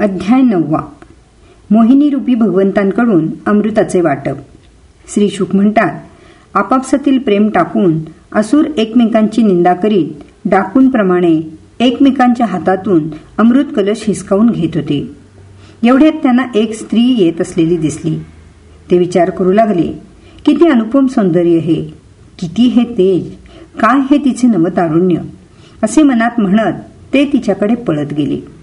अध्याय नववा. मोहिनीरूपी भगवंतांकडून अमृताचे वाटप. श्री शुक म्हणतात आपापसातील प्रेम टाकून असुर एकमेकांची निंदा करीत डाकूंप्रमाणे एकमेकांच्या हातातून अमृत कलश हिसकावून घेत होते. एवढ्यात त्यांना एक स्त्री येत असलेली दिसली. ते विचार करू लागले किती अनुपम सौंदर्य हे. किती हे तेज. काय हे तिचे नवतारुण्य. असे मनात म्हणत ते तिच्याकडे पळत गेले.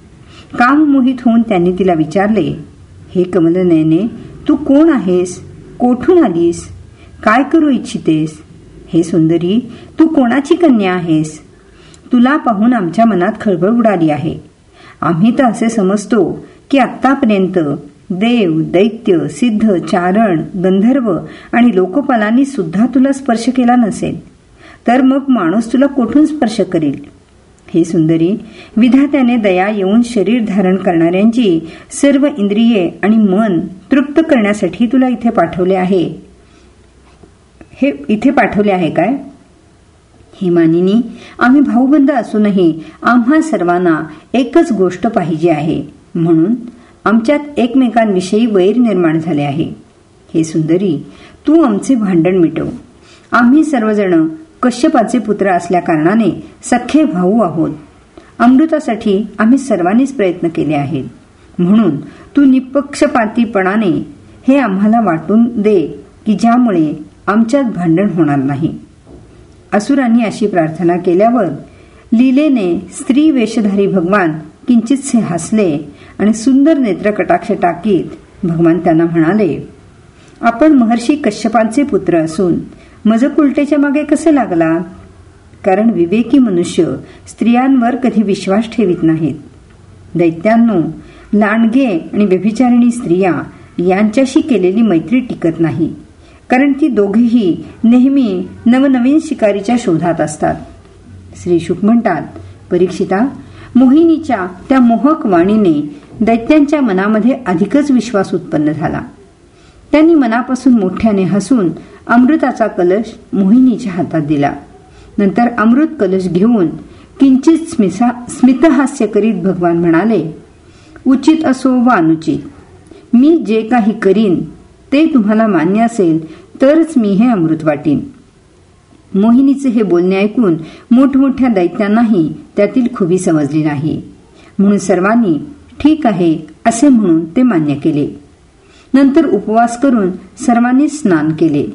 काम मोहित होऊन त्यांनी तिला विचारले हे कमलनयने तू कोण आहेस? कोठून आलीस? काय करू इच्छितेस? हे सुंदरी तू कोणाची कन्या आहेस? तुला पाहून आमच्या मनात खळबळ उडाली आहे. आम्ही तर असे समजतो की आत्तापर्यंत देव दैत्य सिद्ध चारण गंधर्व आणि लोकपालांनी सुद्धा तुला स्पर्श केला नसेल तर मग माणूस तुला कोठून स्पर्श करेल? हे सुंदरी विधात्याने दया येऊन शरीर धारण करणाऱ्यांची सर्व इंद्रिये आणि मन तृप्त करण्यासाठी तुला इथे पाठवले आहे. हे इथे पाठवले आहे काय? हे मानिनी आम्ही भाऊबंद असूनही आम्हा सर्वांना एकच गोष्ट पाहिजे आहे. म्हणून आमच्यात एकमेकांविषयी वैर निर्माण झाले आहे. हे सुंदरी तू आमचे भांडण मिटव. आम्ही सर्वजण कश्यपाचे पुत्र असल्याकारणाने सख्खे भाऊ आहोत. अमृतासाठी आम्ही सर्वांनीच प्रयत्न केले आहेत. म्हणून तू निपक्षपातीपणाने हे आम्हाला वाटून दे की ज्यामुळे आमच्यात भांडण होणार नाही. असुरांनी अशी प्रार्थना केल्यावर लीलेने स्त्री वेशधारी भगवान किंचितसे हसले आणि सुंदर नेत्र कटाक्ष टाकीत भगवान त्यांना म्हणाले आपण महर्षी कश्यपांचे पुत्र असून मजकुलटेच्या मागे कसे लागला? कारण विवेकी मनुष्य स्त्रियांवर कधी विश्वास ठेवित नाहीत. दैत्यांनो लांडगे आणि व्यभिचारिणी स्त्रिया यांच्याशी केलेली मैत्री टिकत नाही. कारण ती दोघेही नेहमी नवनवीन शिकारीच्या शोधात असतात. श्री शुक म्हणतात परीक्षिता मोहिनीच्या त्या मोहक वाणीने दैत्यांच्या मनामध्ये अधिकच विश्वास उत्पन्न झाला. त्यांनी मनापासून मोठ्याने हसून अमृताचा कलश मोहिनीच्या हातात दिला. नंतर अमृत कलश घेऊन किंचित स्मितहास्य करीत भगवान म्हणाले उचित असो वा अनुचित. मी जे काही करीन ते तुम्हाला मान्य असेल तरच मी हे अमृत वाटीन. मोहिनीचे हे बोलणे ऐकून मोठमोठ्या दैत्यांनाही त्यातील खुबी समजली नाही. म्हणून सर्वांनी ठीक आहे असे म्हणून ते मान्य केले. नंतर उपवास करून सर्वांनी स्नान केले.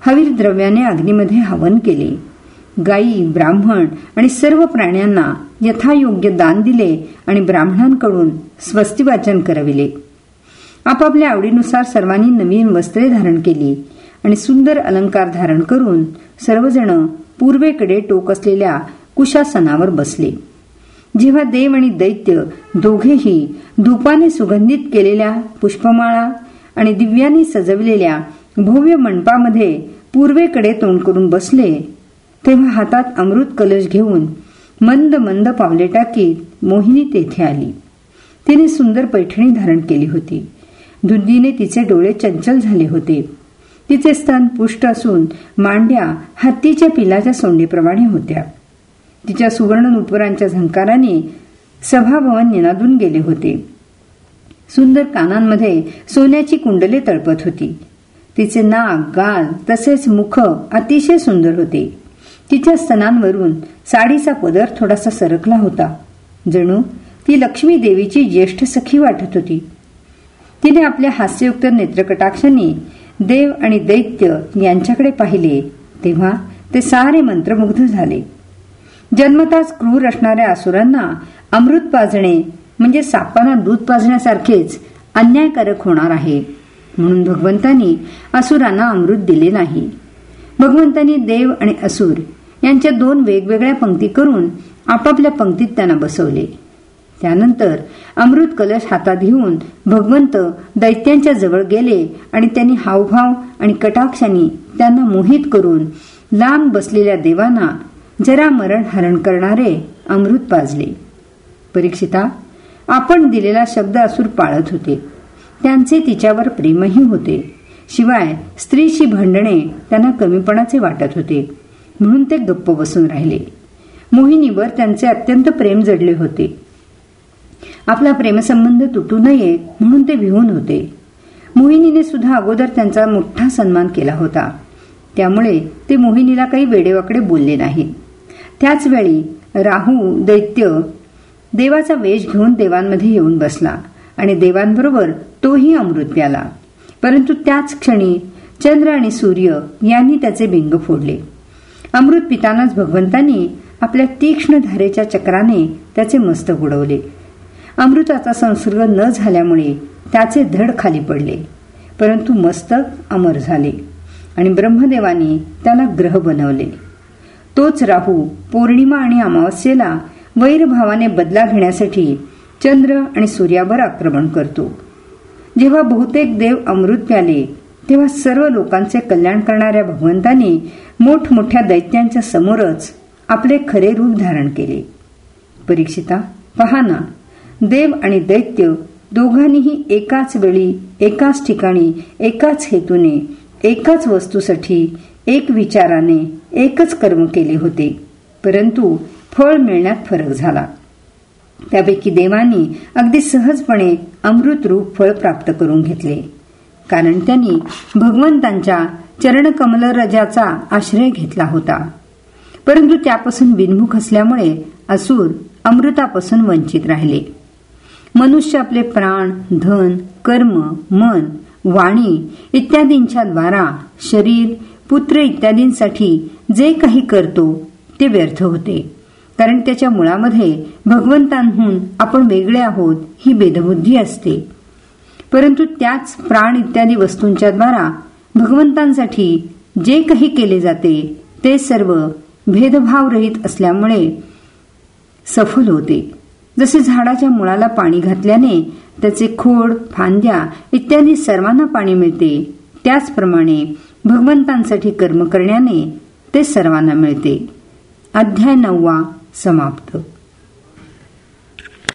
हवीर द्रव्याने अग्नीमध्ये हवन केले. गायी ब्राह्मण आणि सर्व प्राण्यांना यथायोग्य दान दिले आणि ब्राह्मणांकडून स्वस्तिवाचन करविले. आपापल्या आवडीनुसार सर्वांनी नवीन वस्त्रे धारण केली आणि सुंदर अलंकार धारण करून सर्वजण पूर्वेकडे टोक असलेल्या कुशासनावर बसले. जेव्हा देव आणि दैत्य दोघेही धूपाने सुगंधित केलेल्या पुष्पमाळा आणि दिव्यांनी सजवलेल्या भव्य मंडपामध्ये पूर्वेकडे तोंड करून बसले तेव्हा हातात अमृत कलश घेऊन मंद मंद पावले टाकीत मोहिनी तेथे आली. तिने सुंदर पैठणी धारण केली होती. धुंदीने तिचे डोळे चंचल झाले होते. तिचे स्तन पुष्ट असून मांड्या हत्तीच्या पिलाच्या सोंडीप्रमाणे होत्या. तिच्या सुवर्ण नुपुरांच्या झंकाराने सभाभवन निनादून गेले होते. सुंदर कानांमध्ये सोन्याची कुंडले तळपत होती. तिचे नाक गाल तसेच मुख अतिशय सुंदर होते. तिच्या स्तनांवरून साडीचा पदर थोडासा सरकला होता. जणू ती लक्ष्मी देवीची ज्येष्ठ सखी वाटत होती. तिने आपल्या हास्ययुक्त नेत्रकटाक्षाने देव आणि दैत्य यांच्याकडे पाहिले तेव्हा ते सारे मंत्रमुग्ध झाले. जन्मताच क्रूर असणाऱ्या असुरांना अमृत पाजणे म्हणजे सापांना दूध पाजण्यासारखेच अन्यायकारक होणार आहे. म्हणून भगवंतांनी असुरांना अमृत दिले नाही. भगवंतांनी देव आणि असुर यांच्या दोन वेगवेगळ्या पंक्ती करून आपापल्या पंक्तीत त्यांना बसवले. त्यानंतर अमृत कलश हातात घेऊन भगवंत दैत्यांच्या जवळ गेले आणि त्यांनी हावभाव आणि कटाक्षांनी त्यांना मोहित करून लांब बसलेल्या देवांना जरा मरण हरण करणारे अमृत पाजले. परीक्षिता आपण दिलेला शब्द असुर पाळत होते. त्यांचे तिच्यावर प्रेमही होते. शिवाय स्त्रीशी भांडणे त्यांना कमीपणाचे वाटत होते. म्हणून ते गप्प बसून राहिले. मोहिनीवर त्यांचे अत्यंत प्रेम जडले होते. आपला प्रेमसंबंध तुटू नये म्हणून ते भिवून होते. मोहिनीने सुद्धा अगोदर त्यांचा मोठा सन्मान केला होता. त्यामुळे ते मोहिनीला काही वेडेवाकडे बोलले नाहीत त्याचवेळी राहू दैत्य देवाचा वेश घेऊन देवांमध्ये येऊन बसला आणि देवांबरोबर तोही अमृत प्याला. परंतु त्याच क्षणी चंद्र आणि सूर्य यांनी त्याचे बिंग फोडले. अमृत पितानाच भगवंतांनी आपल्या तीक्ष्ण धारेच्या चक्राने त्याचे मस्तक उडवले. अमृताचा संसर्ग न झाल्यामुळे त्याचे धड खाली पडले. परंतु मस्तक अमर झाले आणि ब्रह्मदेवानी त्याला ग्रह बनवले. तोच राहू पौर्णिमा आणि अमावस्येला वैरभावाने बदला घेण्यासाठी चंद्र आणि सूर्यावर आक्रमण करतो. जेव्हा बहुतेक देव अमृत प्याले तेव्हा सर्व लोकांचे कल्याण करणाऱ्या भगवंतांनी मोठमोठ्या दैत्यांच्या समोरच आपले खरे रूप धारण केले. परीक्षिता पहा ना देव आणि दैत्य दोघांनीही एकाच वेळी एकाच ठिकाणी एकाच हेतूने एकाच वस्तूसाठी एक विचाराने एकच कर्म केले होते परंतु फळ मिळण्यात फरक झाला. त्यापैकी देवांनी अगदी सहजपणे अमृत रूप फळ प्राप्त करून घेतले. कारण त्यांनी भगवंतांच्या चरणकमलरजाचा आश्रय घेतला होता. परंतु त्यापासून विनमुख असल्यामुळे असुर अमृतापासून वंचित राहिले. मनुष्य आपले प्राण धन कर्म मन वाणी इत्यादींच्या द्वारा शरीर पुत्र इत्यादींसाठी जे काही करतो ते व्यर्थ होते. कारण त्याच्या मुळामध्ये भगवंतांहून आपण वेगळे आहोत ही बेदबुद्धी असते. परंतु त्याच प्राण इत्यादी वस्तूंच्या द्वारा भगवंतांसाठी जे काही केले जाते ते सर्व भेदभावरहित असल्यामुळे सफल होते. जसे झाडाच्या मुळाला पाणी घातल्याने त्याचे खोड फांद्या इत्यादी सर्वांना पाणी मिळते त्याचप्रमाणे भगवंतांसाठी कर्म करण्याने ते सर्वांना मिळते. अध्याय नववा समाप्त.